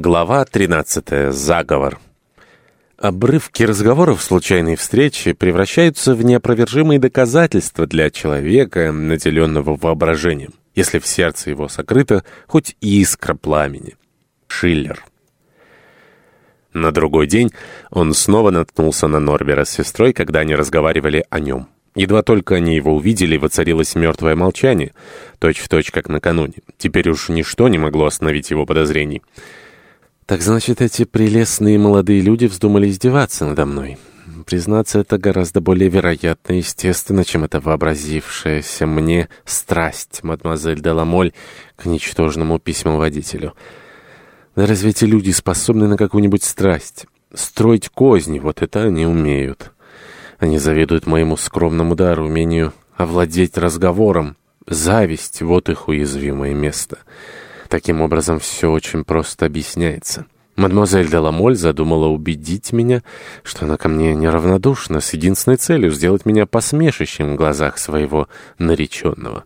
Глава 13. Заговор. Обрывки разговоров случайной встречи превращаются в неопровержимые доказательства для человека, наделенного воображением, если в сердце его сокрыта хоть искра пламени. Шиллер. На другой день он снова наткнулся на Норбера с сестрой, когда они разговаривали о нем. Едва только они его увидели, воцарилось мертвое молчание, точь-в-точь, точь, как накануне. Теперь уж ничто не могло остановить его подозрений. Так значит, эти прелестные молодые люди вздумали издеваться надо мной. Признаться, это гораздо более вероятно и естественно, чем эта вообразившаяся мне страсть, мадемуазель Деламоль, к ничтожному письмоводителю. Да разве эти люди способны на какую-нибудь страсть? Строить козни, вот это они умеют. Они завидуют моему скромному дару, умению овладеть разговором. Зависть — вот их уязвимое место». Таким образом, все очень просто объясняется. Мадемуазель Деламоль задумала убедить меня, что она ко мне неравнодушна, с единственной целью сделать меня посмешищем в глазах своего нареченного.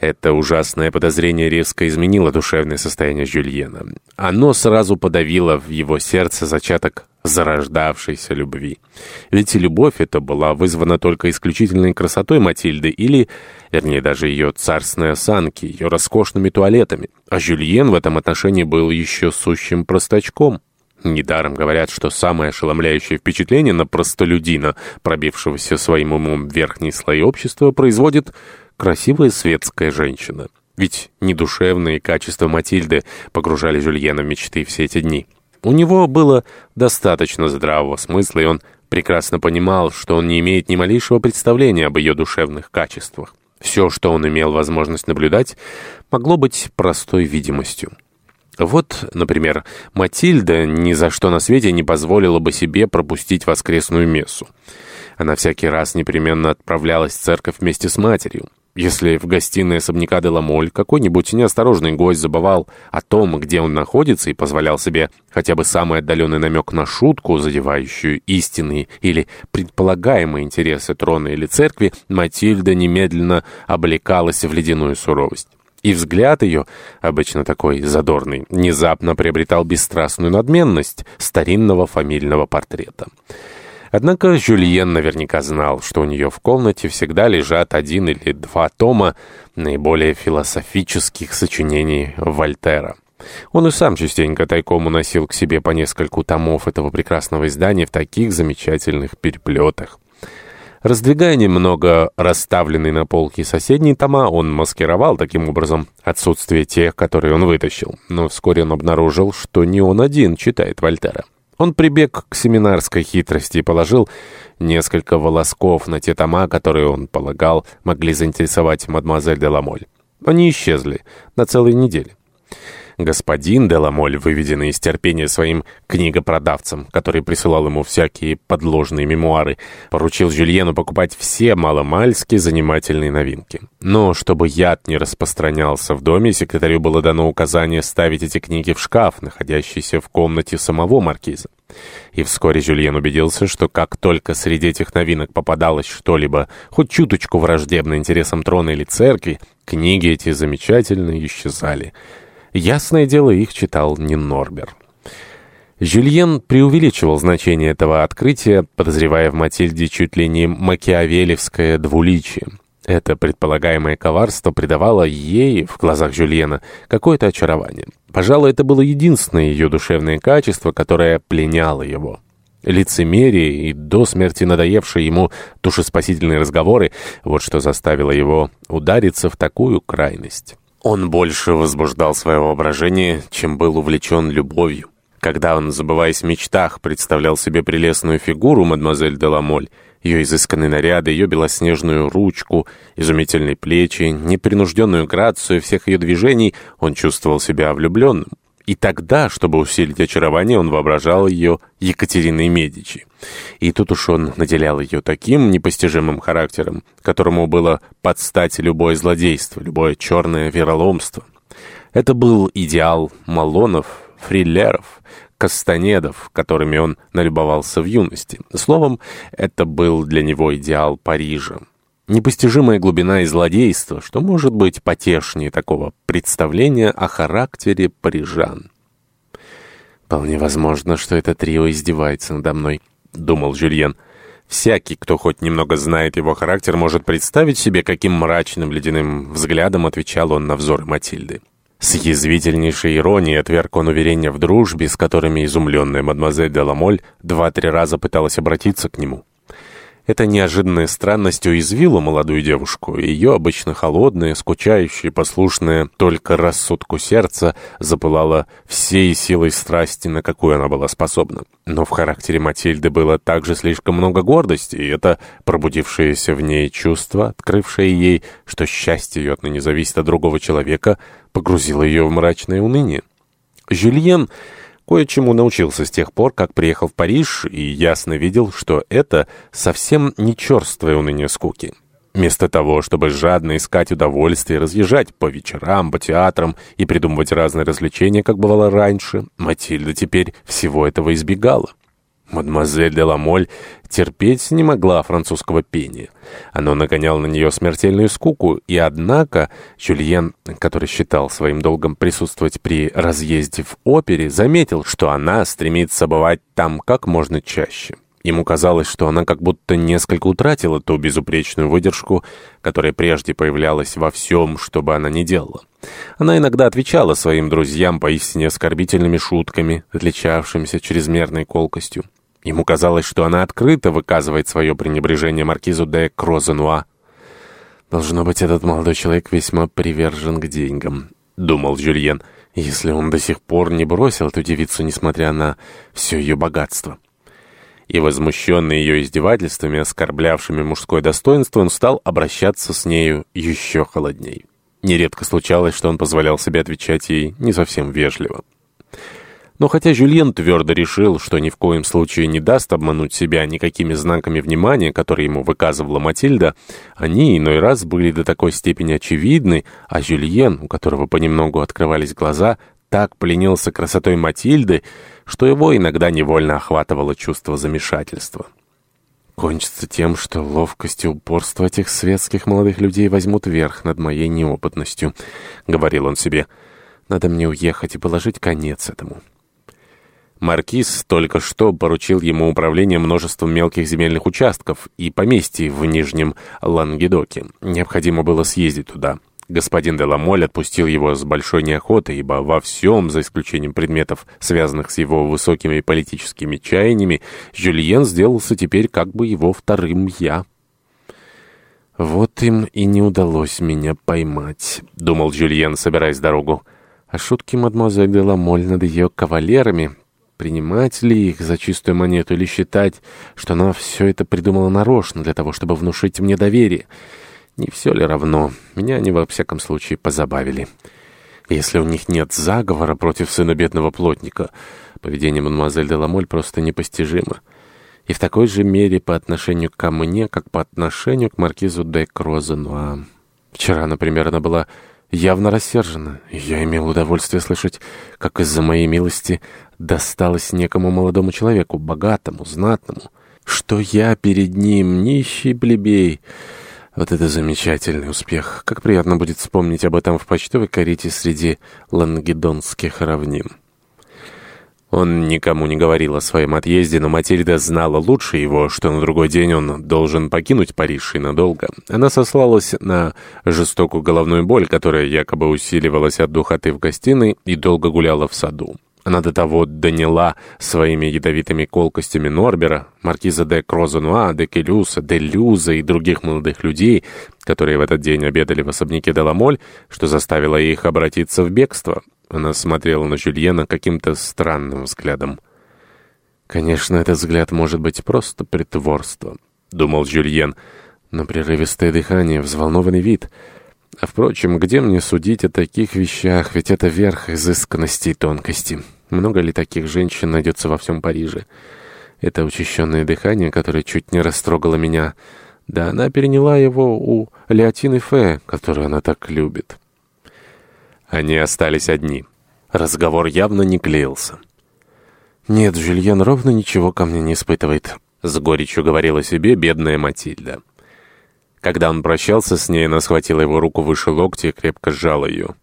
Это ужасное подозрение резко изменило душевное состояние Жюльена. Оно сразу подавило в его сердце зачаток зарождавшейся любви. Ведь любовь эта была вызвана только исключительной красотой Матильды или, вернее, даже ее царственной осанки, ее роскошными туалетами. А Жюльен в этом отношении был еще сущим простачком. Недаром говорят, что самое ошеломляющее впечатление на простолюдина, пробившегося своим умом в верхние слои общества, производит красивая светская женщина. Ведь недушевные качества Матильды погружали Жюльена в мечты все эти дни. У него было достаточно здравого смысла, и он прекрасно понимал, что он не имеет ни малейшего представления об ее душевных качествах. Все, что он имел возможность наблюдать, могло быть простой видимостью. Вот, например, Матильда ни за что на свете не позволила бы себе пропустить воскресную мессу. Она всякий раз непременно отправлялась в церковь вместе с матерью. Если в гостиной особняка Деламоль какой-нибудь неосторожный гость забывал о том, где он находится, и позволял себе хотя бы самый отдаленный намек на шутку, задевающую истинные или предполагаемые интересы трона или церкви, Матильда немедленно облекалась в ледяную суровость. И взгляд ее, обычно такой задорный, внезапно приобретал бесстрастную надменность старинного фамильного портрета. Однако Жюльен наверняка знал, что у нее в комнате всегда лежат один или два тома наиболее философических сочинений Вольтера. Он и сам частенько тайком уносил к себе по нескольку томов этого прекрасного издания в таких замечательных переплетах. Раздвигая немного расставленные на полке соседние тома, он маскировал таким образом отсутствие тех, которые он вытащил. Но вскоре он обнаружил, что не он один читает Вольтера. Он прибег к семинарской хитрости и положил несколько волосков на те тома, которые он полагал могли заинтересовать мадемуазель де Ламоль. Они исчезли на целой неделе. Господин Деламоль, выведенный из терпения своим книгопродавцем, который присылал ему всякие подложные мемуары, поручил Жюльену покупать все маломальски занимательные новинки. Но чтобы яд не распространялся в доме, секретарю было дано указание ставить эти книги в шкаф, находящийся в комнате самого маркиза. И вскоре Жюльен убедился, что как только среди этих новинок попадалось что-либо, хоть чуточку враждебно интересам трона или церкви, книги эти замечательно исчезали. Ясное дело, их читал не Норбер. Жюльен преувеличивал значение этого открытия, подозревая в Матильде чуть ли не макиавелевское двуличие. Это предполагаемое коварство придавало ей, в глазах Жюльена, какое-то очарование. Пожалуй, это было единственное ее душевное качество, которое пленяло его. Лицемерие и до смерти надоевшие ему душеспасительные разговоры — вот что заставило его удариться в такую крайность. Он больше возбуждал свое воображение, чем был увлечен любовью. Когда он, забываясь в мечтах, представлял себе прелестную фигуру мадемуазель де Ламоль, ее изысканные наряды, ее белоснежную ручку, изумительные плечи, непринужденную грацию всех ее движений, он чувствовал себя влюбленным. И тогда, чтобы усилить очарование, он воображал ее Екатериной Медичи. И тут уж он наделял ее таким непостижимым характером, которому было подстать любое злодейство, любое черное вероломство. Это был идеал Малонов, Фриллеров, Кастанедов, которыми он налюбовался в юности. Словом, это был для него идеал Парижа. Непостижимая глубина и злодейство, что может быть потешнее такого представления о характере парижан. «Вполне возможно, что это трио издевается надо мной», — думал Жюльен. Всякий, кто хоть немного знает его характер, может представить себе, каким мрачным ледяным взглядом отвечал он на взоры Матильды. С язвительнейшей иронией отверг он уверения в дружбе, с которыми изумленная мадемуазель де Ламоль два-три раза пыталась обратиться к нему. Эта неожиданная странность уязвила молодую девушку, и ее обычно холодное, скучающее, послушное только рассудку сердца запылало всей силой страсти, на какую она была способна. Но в характере Матильды было также слишком много гордости, и это пробудившееся в ней чувство, открывшее ей, что счастье ее отныне зависит от другого человека, погрузило ее в мрачное уныние. Жюльен кое-чему научился с тех пор, как приехал в Париж, и ясно видел, что это совсем не черствое уныние скуки. Вместо того, чтобы жадно искать удовольствие, разъезжать по вечерам, по театрам и придумывать разные развлечения, как бывало раньше, Матильда теперь всего этого избегала. Мадемуазель де Ламоль терпеть не могла французского пения. Оно нагоняло на нее смертельную скуку, и однако Жюльен, который считал своим долгом присутствовать при разъезде в опере, заметил, что она стремится бывать там как можно чаще. Ему казалось, что она как будто несколько утратила ту безупречную выдержку, которая прежде появлялась во всем, что бы она ни делала. Она иногда отвечала своим друзьям поистине оскорбительными шутками, отличавшимися чрезмерной колкостью. Ему казалось, что она открыто выказывает свое пренебрежение маркизу де Крозенуа. «Должно быть, этот молодой человек весьма привержен к деньгам», — думал Жюльен, «если он до сих пор не бросил эту девицу, несмотря на все ее богатство». И возмущенный ее издевательствами, оскорблявшими мужское достоинство, он стал обращаться с нею еще холодней. Нередко случалось, что он позволял себе отвечать ей не совсем вежливо. Но хотя Жюльен твердо решил, что ни в коем случае не даст обмануть себя никакими знаками внимания, которые ему выказывала Матильда, они иной раз были до такой степени очевидны, а Жюльен, у которого понемногу открывались глаза, так пленился красотой Матильды, что его иногда невольно охватывало чувство замешательства. Кончится тем, что ловкость и упорство этих светских молодых людей возьмут верх над моей неопытностью, — говорил он себе. Надо мне уехать и положить конец этому. Маркиз только что поручил ему управление множеством мелких земельных участков и поместьй в Нижнем Лангедоке. Необходимо было съездить туда. Господин Деламоль отпустил его с большой неохотой, ибо во всем, за исключением предметов, связанных с его высокими политическими чаяниями, Жюльен сделался теперь как бы его вторым «я». «Вот им и не удалось меня поймать», — думал Жюльен, собираясь дорогу. А шутки мадемуазель Деламоль над ее кавалерами Принимать ли их за чистую монету или считать, что она все это придумала нарочно для того, чтобы внушить мне доверие? Не все ли равно? Меня они во всяком случае позабавили. Если у них нет заговора против сына бедного плотника, поведение мадемуазель де Ламоль просто непостижимо. И в такой же мере по отношению ко мне, как по отношению к маркизу де Крозенуа. Вчера, например, она была явно рассержена, я имел удовольствие слышать, как из-за моей милости досталось некому молодому человеку, богатому, знатному, что я перед ним нищий плебей. Вот это замечательный успех. Как приятно будет вспомнить об этом в почтовой карете среди лангедонских равнин. Он никому не говорил о своем отъезде, но Матильда знала лучше его, что на другой день он должен покинуть Париж и надолго. Она сослалась на жестокую головную боль, которая якобы усиливалась от духоты в гостиной и долго гуляла в саду. Она до того доняла своими ядовитыми колкостями Норбера, маркиза де Крозенуа, де Келюса, де Люза и других молодых людей, которые в этот день обедали в особняке Деламоль, что заставило их обратиться в бегство. Она смотрела на Жюльена каким-то странным взглядом. «Конечно, этот взгляд может быть просто притворством», — думал Жюльен, но прерывистое дыхание, взволнованный вид. А, впрочем, где мне судить о таких вещах, ведь это верх изысканности и тонкости. Много ли таких женщин найдется во всем Париже? Это учащенное дыхание, которое чуть не растрогало меня. Да она переняла его у Леотины Фе, которую она так любит. Они остались одни. Разговор явно не клеился. «Нет, Жюльен ровно ничего ко мне не испытывает», — с горечью говорила себе бедная Матильда. Когда он прощался с ней, она схватила его руку выше локтя и крепко сжала ее.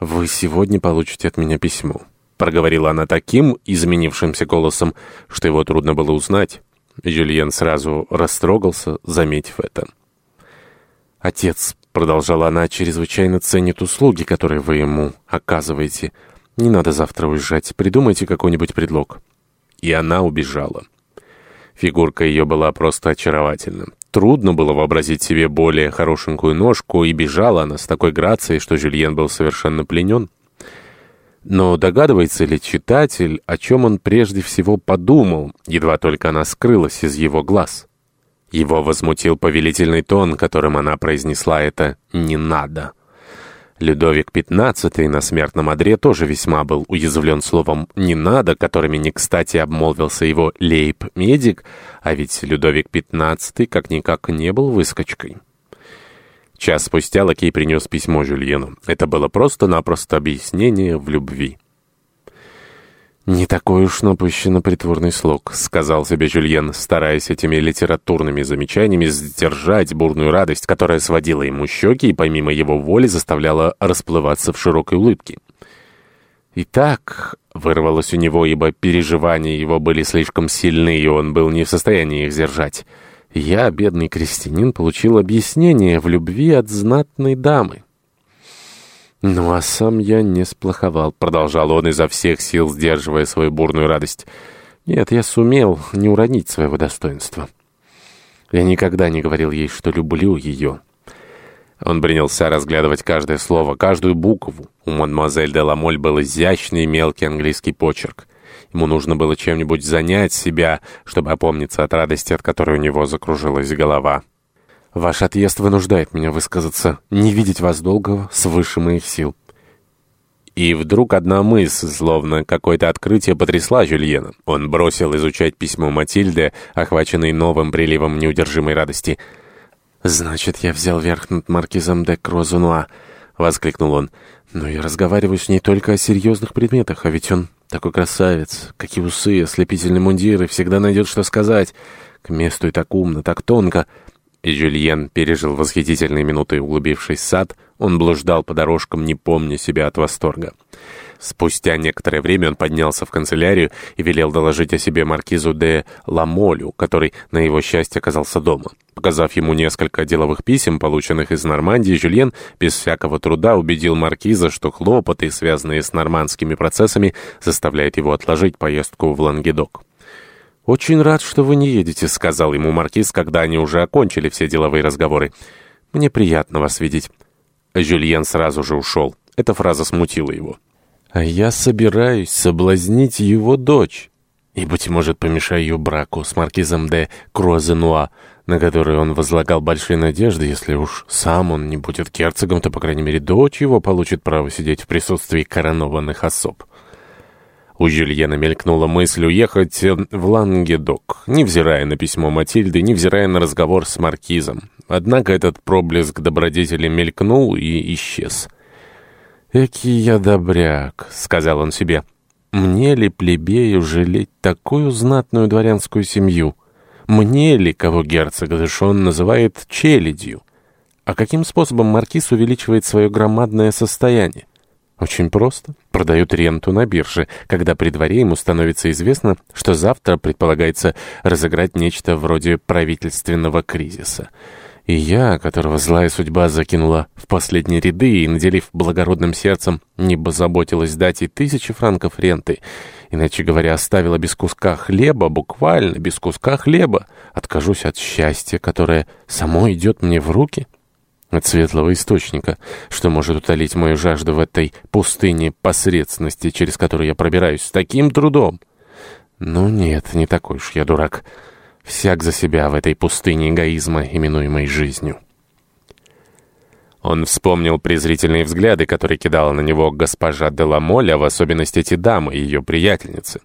«Вы сегодня получите от меня письмо. — проговорила она таким изменившимся голосом, что его трудно было узнать. Жюльен сразу растрогался, заметив это. «Отец», — продолжала она, — «чрезвычайно ценит услуги, которые вы ему оказываете. Не надо завтра уезжать, придумайте какой-нибудь предлог». И она убежала. Фигурка ее была просто очаровательна. Трудно было вообразить себе более хорошенькую ножку, и бежала она с такой грацией, что Жюльен был совершенно пленен. Но догадывается ли читатель, о чем он прежде всего подумал, едва только она скрылась из его глаз? Его возмутил повелительный тон, которым она произнесла это «не надо». Людовик XV на смертном одре тоже весьма был уязвлен словом «не надо», которыми не кстати обмолвился его лейб-медик, а ведь Людовик XV как-никак не был выскочкой. Час спустя лакей принес письмо Жюльену. Это было просто-напросто объяснение в любви. «Не такой уж напыщенно притворный слог», — сказал себе Жюльен, стараясь этими литературными замечаниями сдержать бурную радость, которая сводила ему щеки и помимо его воли заставляла расплываться в широкой улыбке. «Итак», — вырвалось у него, ибо переживания его были слишком сильны, и он был не в состоянии их сдержать, «я, бедный крестьянин, получил объяснение в любви от знатной дамы». «Ну, а сам я не сплоховал», — продолжал он изо всех сил, сдерживая свою бурную радость. «Нет, я сумел не уронить своего достоинства. Я никогда не говорил ей, что люблю ее». Он принялся разглядывать каждое слово, каждую букву. У мадемуазель де Ламоль был изящный мелкий английский почерк. Ему нужно было чем-нибудь занять себя, чтобы опомниться от радости, от которой у него закружилась голова. Ваш отъезд вынуждает меня высказаться, не видеть вас долго свыше моих сил». И вдруг одна мысль, словно какое-то открытие, потрясла Жюльена. Он бросил изучать письмо Матильды, охваченный новым приливом неудержимой радости. «Значит, я взял верх над маркизом де Крозунуа», — воскликнул он. «Но я разговариваю с ней только о серьезных предметах, а ведь он такой красавец. Какие усы, ослепительный мундир, и всегда найдет, что сказать. К месту и так умно, так тонко». И Жюльен пережил восхитительные минуты, углубившись в сад, он блуждал по дорожкам, не помня себя от восторга. Спустя некоторое время он поднялся в канцелярию и велел доложить о себе маркизу де Ламолю, который, на его счастье, оказался дома. Показав ему несколько деловых писем, полученных из Нормандии, Жюльен без всякого труда убедил маркиза, что хлопоты, связанные с нормандскими процессами, заставляют его отложить поездку в Лангедок. «Очень рад, что вы не едете», — сказал ему маркиз, когда они уже окончили все деловые разговоры. «Мне приятно вас видеть». Жюльен сразу же ушел. Эта фраза смутила его. «А я собираюсь соблазнить его дочь, и, быть может, помешаю ее браку с маркизом де Круазенуа, на который он возлагал большие надежды. Если уж сам он не будет герцогом, то, по крайней мере, дочь его получит право сидеть в присутствии коронованных особ». У Жюльена мелькнула мысль уехать в Лангедок, невзирая на письмо Матильды, невзирая на разговор с Маркизом. Однако этот проблеск добродетели мелькнул и исчез. «Экий я добряк», — сказал он себе. «Мне ли, плебею, жалеть такую знатную дворянскую семью? Мне ли, кого герцог Дешон называет челядью? А каким способом маркиз увеличивает свое громадное состояние? Очень просто. Продают ренту на бирже, когда при дворе ему становится известно, что завтра предполагается разыграть нечто вроде правительственного кризиса. И я, которого злая судьба закинула в последние ряды и, наделив благородным сердцем, не заботилась дать и тысячи франков ренты, иначе говоря, оставила без куска хлеба, буквально без куска хлеба, откажусь от счастья, которое само идет мне в руки» от светлого источника, что может утолить мою жажду в этой пустыне посредственности, через которую я пробираюсь с таким трудом. Ну нет, не такой уж я дурак. Всяк за себя в этой пустыне эгоизма, именуемой жизнью. Он вспомнил презрительные взгляды, которые кидала на него госпожа Деламоль, а в особенности эти дамы, ее приятельницы.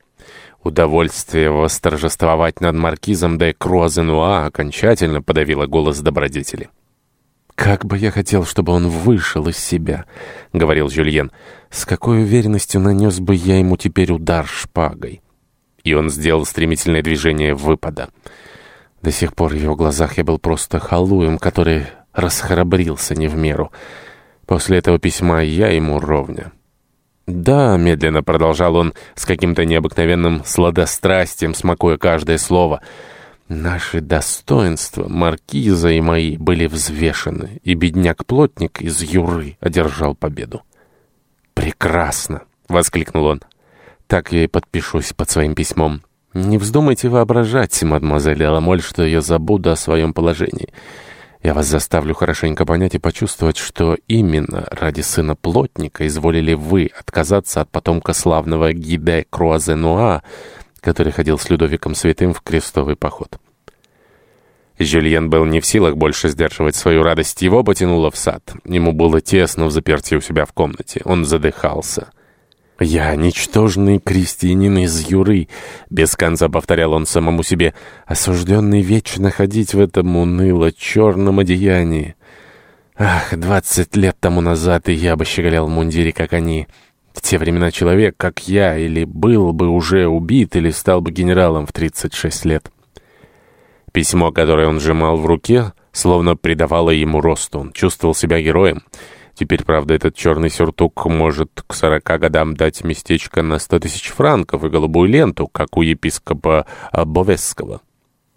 Удовольствие восторжествовать над маркизом де Круазенуа окончательно подавило голос добродетели. «Как бы я хотел, чтобы он вышел из себя», — говорил Жюльен. «С какой уверенностью нанес бы я ему теперь удар шпагой?» И он сделал стремительное движение выпада. До сих пор в его глазах я был просто халуем, который расхрабрился не в меру. После этого письма я ему ровня. «Да», — медленно продолжал он с каким-то необыкновенным сладострастием, смакуя каждое слово, «наши достоинства, маркиза и мои, были взвешены, и бедняк-плотник из Юры одержал победу». «Прекрасно!» — воскликнул он. «Так я и подпишусь под своим письмом. Не вздумайте воображать, мадемуазель Ламоль, что я забуду о своем положении». Я вас заставлю хорошенько понять и почувствовать, что именно ради сына плотника изволили вы отказаться от потомка славного Гиде Круазенуа, который ходил с Людовиком Святым в крестовый поход. Жюльен был не в силах больше сдерживать свою радость. Его потянуло в сад. Ему было тесно в заперти у себя в комнате. Он задыхался. «Я ничтожный крестьянин из Юры», — без конца повторял он самому себе, осужденный вечно ходить в этом уныло-черном одеянии. «Ах, двадцать лет тому назад и я бы щеголял в мундире, как они. В те времена человек, как я, или был бы уже убит, или стал бы генералом в тридцать шесть лет». Письмо, которое он сжимал в руке, словно придавало ему росту. Он чувствовал себя героем. Теперь, правда, этот черный сюртук может к сорока годам дать местечко на сто тысяч франков и голубую ленту, как у епископа Бовесского.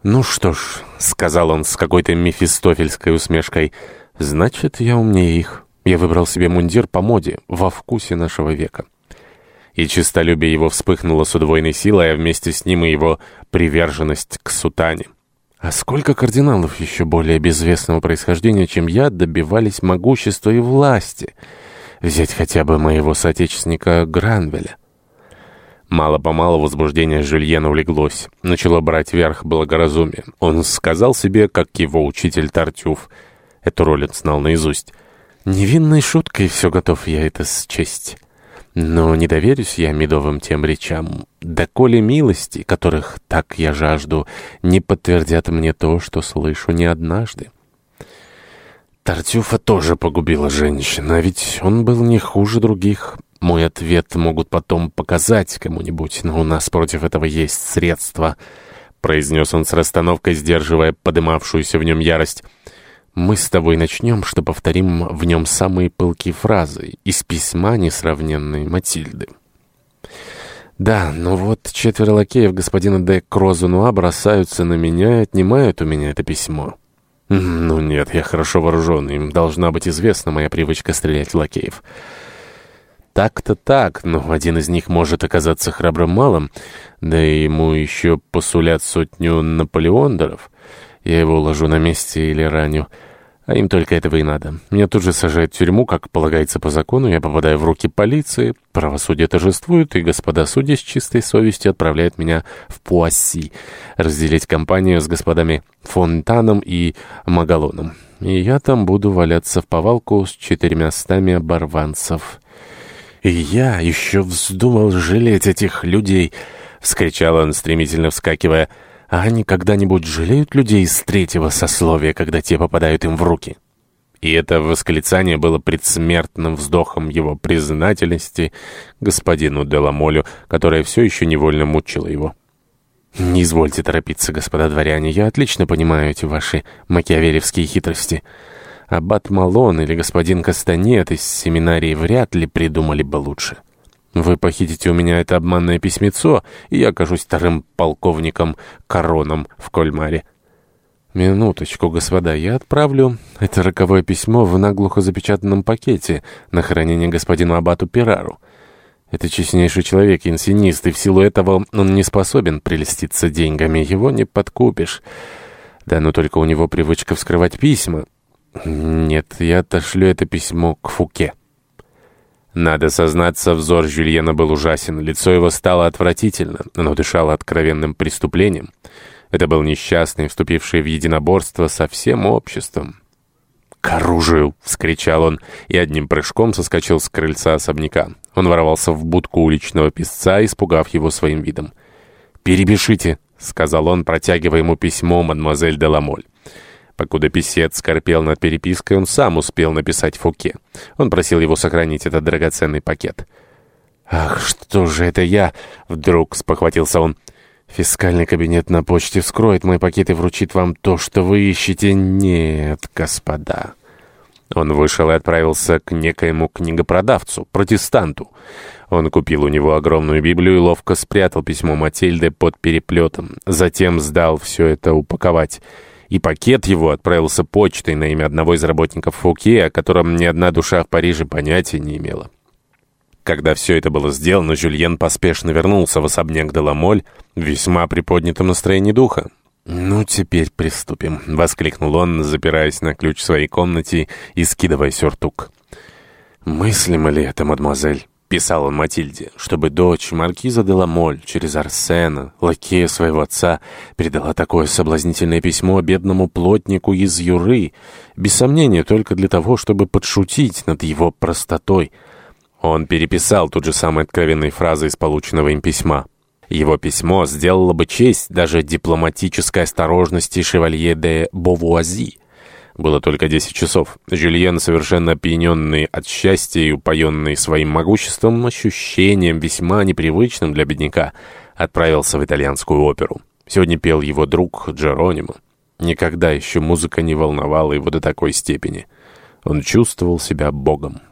«Ну что ж», — сказал он с какой-то мефистофельской усмешкой, — «значит, я умнее их. Я выбрал себе мундир по моде, во вкусе нашего века». И честолюбие его вспыхнуло с удвоенной силой, а вместе с ним и его приверженность к сутане. А сколько кардиналов еще более безвестного происхождения, чем я, добивались могущества и власти? Взять хотя бы моего соотечественника Гранвеля. Мало-помалу возбуждение Жюльена улеглось. Начало брать верх благоразумие. Он сказал себе, как его учитель Тартюф. Эту роль он знал наизусть. «Невинной шуткой все готов я это счесть». Но не доверюсь я медовым тем речам, доколе милости, которых так я жажду, не подтвердят мне то, что слышу не однажды. Тартюфа тоже погубила женщина, а ведь он был не хуже других. Мой ответ могут потом показать кому-нибудь, но у нас против этого есть средства, — произнес он с расстановкой, сдерживая подымавшуюся в нем ярость. Мы с тобой начнем, что повторим в нем самые пылкие фразы из письма несравненной Матильды. Да, но вот четверо лакеев господина де Крозунуа бросаются на меня и отнимают у меня это письмо. Ну нет, я хорошо вооружен, им должна быть известна моя привычка стрелять лакеев. Так-то так, но один из них может оказаться храбрым малым, да и ему еще посулят сотню наполеондеров. Я его уложу на месте или раню. А им только этого и надо. Меня тут же сажают в тюрьму, как полагается по закону. Я попадаю в руки полиции. Правосудие торжествует, и господа судьи с чистой совестью отправляют меня в Пуасси разделить компанию с господами Фонтаном и Магалоном. И я там буду валяться в повалку с четырьмя стами оборванцев. И я еще вздумал жалеть этих людей, — вскричал он, стремительно вскакивая, — а они когда-нибудь жалеют людей из третьего сословия, когда те попадают им в руки? И это восклицание было предсмертным вздохом его признательности господину Деламолю, которая все еще невольно мучила его. «Не извольте торопиться, господа дворяне, я отлично понимаю эти ваши макиавелевские хитрости. Аббат Малон или господин Кастанет из семинарии вряд ли придумали бы лучше». Вы похитите у меня это обманное письмецо, и я окажусь вторым полковником Короном в Кольмаре. Минуточку, господа, я отправлю это роковое письмо в наглухо запечатанном пакете на хранение господину Абату Пирару. Это честнейший человек, инсинист, и в силу этого он не способен прелеститься деньгами, его не подкупишь. Да, но только у него привычка вскрывать письма. Нет, я отошлю это письмо к Фуке. Надо сознаться, взор Жюльена был ужасен, лицо его стало отвратительно, оно дышало откровенным преступлением. Это был несчастный, вступивший в единоборство со всем обществом. «К оружию!» — вскричал он и одним прыжком соскочил с крыльца особняка. Он ворвался в будку уличного песца, испугав его своим видом. «Перебешите!» — сказал он, протягивая ему письмо мадемуазель де Ламоль. Покуда писец скорпел над перепиской, он сам успел написать Фуке. Он просил его сохранить этот драгоценный пакет. «Ах, что же это я?» — вдруг спохватился он. «Фискальный кабинет на почте вскроет мой пакет и вручит вам то, что вы ищете. Нет, господа». Он вышел и отправился к некоему книгопродавцу, протестанту. Он купил у него огромную Библию и ловко спрятал письмо Матильды под переплетом. Затем сдал все это упаковать. И пакет его отправился почтой на имя одного из работников Фуке, о котором ни одна душа в Париже понятия не имела. Когда все это было сделано, Жюльен поспешно вернулся в особняк Деламоль в весьма приподнятом настроении духа. «Ну, теперь приступим», — воскликнул он, запираясь на ключ в своей комнате и скидывая сюртук. «Мыслимо ли это, мадемуазель?» — писал он Матильде, чтобы дочь маркиза де Ламоль через Арсена, лакея своего отца, передала такое соблазнительное письмо бедному плотнику из Юры, без сомнения только для того, чтобы подшутить над его простотой. Он переписал тут же самые откровенные фразы из полученного им письма. Его письмо сделало бы честь даже дипломатической осторожности шевалье де Бовуази. Было только десять часов. Жюльен, совершенно опьяненный от счастья и упоенный своим могуществом, ощущением весьма непривычным для бедняка, отправился в итальянскую оперу. Сегодня пел его друг Джеронимо. Никогда еще музыка не волновала его до такой степени. Он чувствовал себя богом.